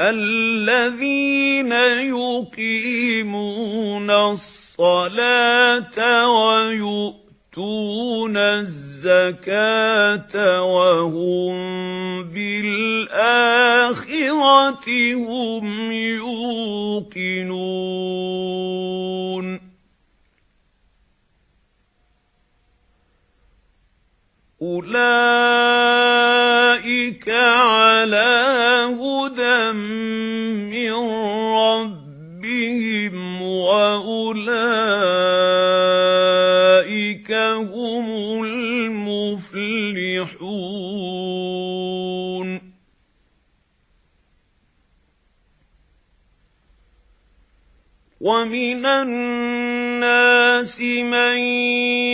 الذين يقيمون الصلاة ويؤتون الزكاة وهم بالآخرة هم يوقنون. أولئك من ربهم وأولئك هم المفلحون. ومن الناس من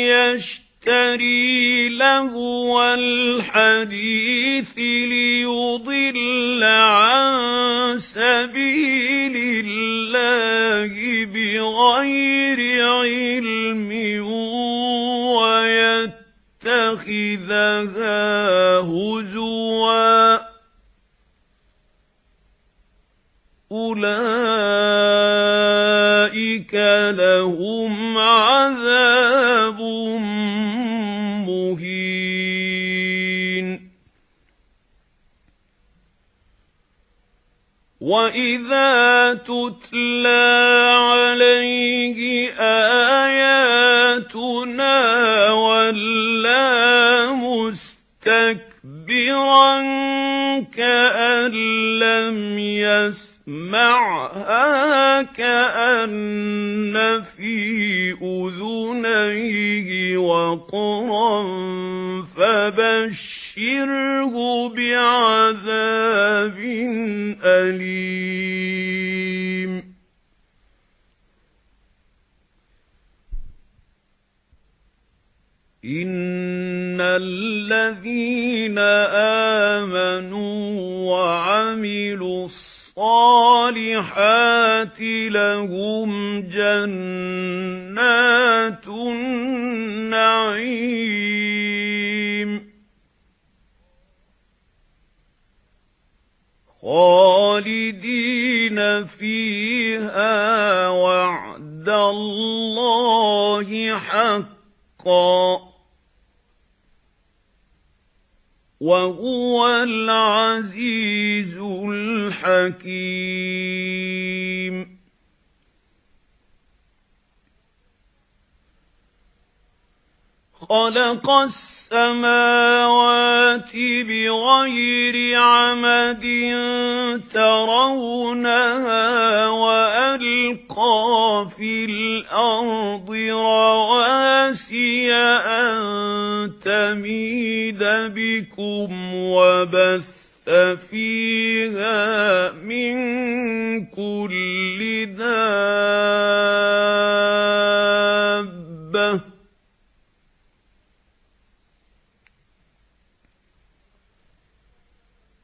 يشتري يَشْتَرِي لَهْوَ الْحَدِيثِ لِيُضِلَّ عَن سَبِيلِ اللَّهِ بِغَيْرِ عِلْمٍ وَيَتَّخِذَهَا هُزُوًا. أُولَئِكَ لَهُمْ عَذَابٌ وَإِذَا تُتْلَى عَلَيْهِ آيَاتُنَا وَلَّى مُسْتَكْبِرًا كَأَن يَسْمَعْهَا كَأَنَّ فِي أُذُنَيْهِ وَقْرًا فَبَشِّرْهُ بِعَذَابٍ أَلِيمٍ إِنَّ الَّذِينَ آمَنُوا وَعَمِلُوا الصَّالِحَاتِ لَهُمْ جَنَّاتُ النَّعِيمِ. خالدين فيها وعد الله حقا. وهو العزيز الحكيم. خلق السَّمَاوَاتِ بِغَيْرِ عَمَدٍ تَرَوْنَهَا وَأَلْقَى فِي الْأَرْضِ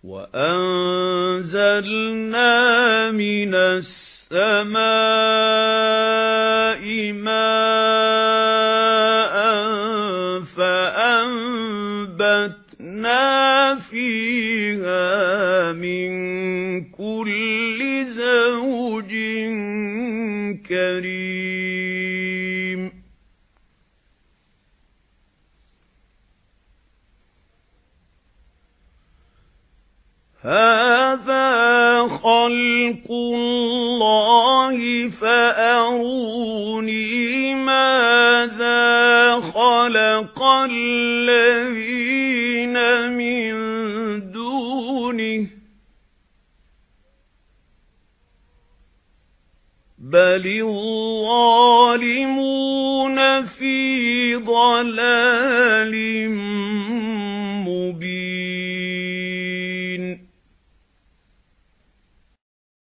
وَأَنزَلْنَا مِنَ السَّمَاءِ مَاءً فَأَنبَتْنَا فِيهَا مِن كُلِّ زَوْجٍ كَرِيمٍ هَذَا خَلْقُ اللَّهِ فَأَرُونِي مَاذَا خَلَقَ الَّذِينَ مِن دُونِهِ بَلِ الظَّالِمُونَ فِي ضَلَالٍ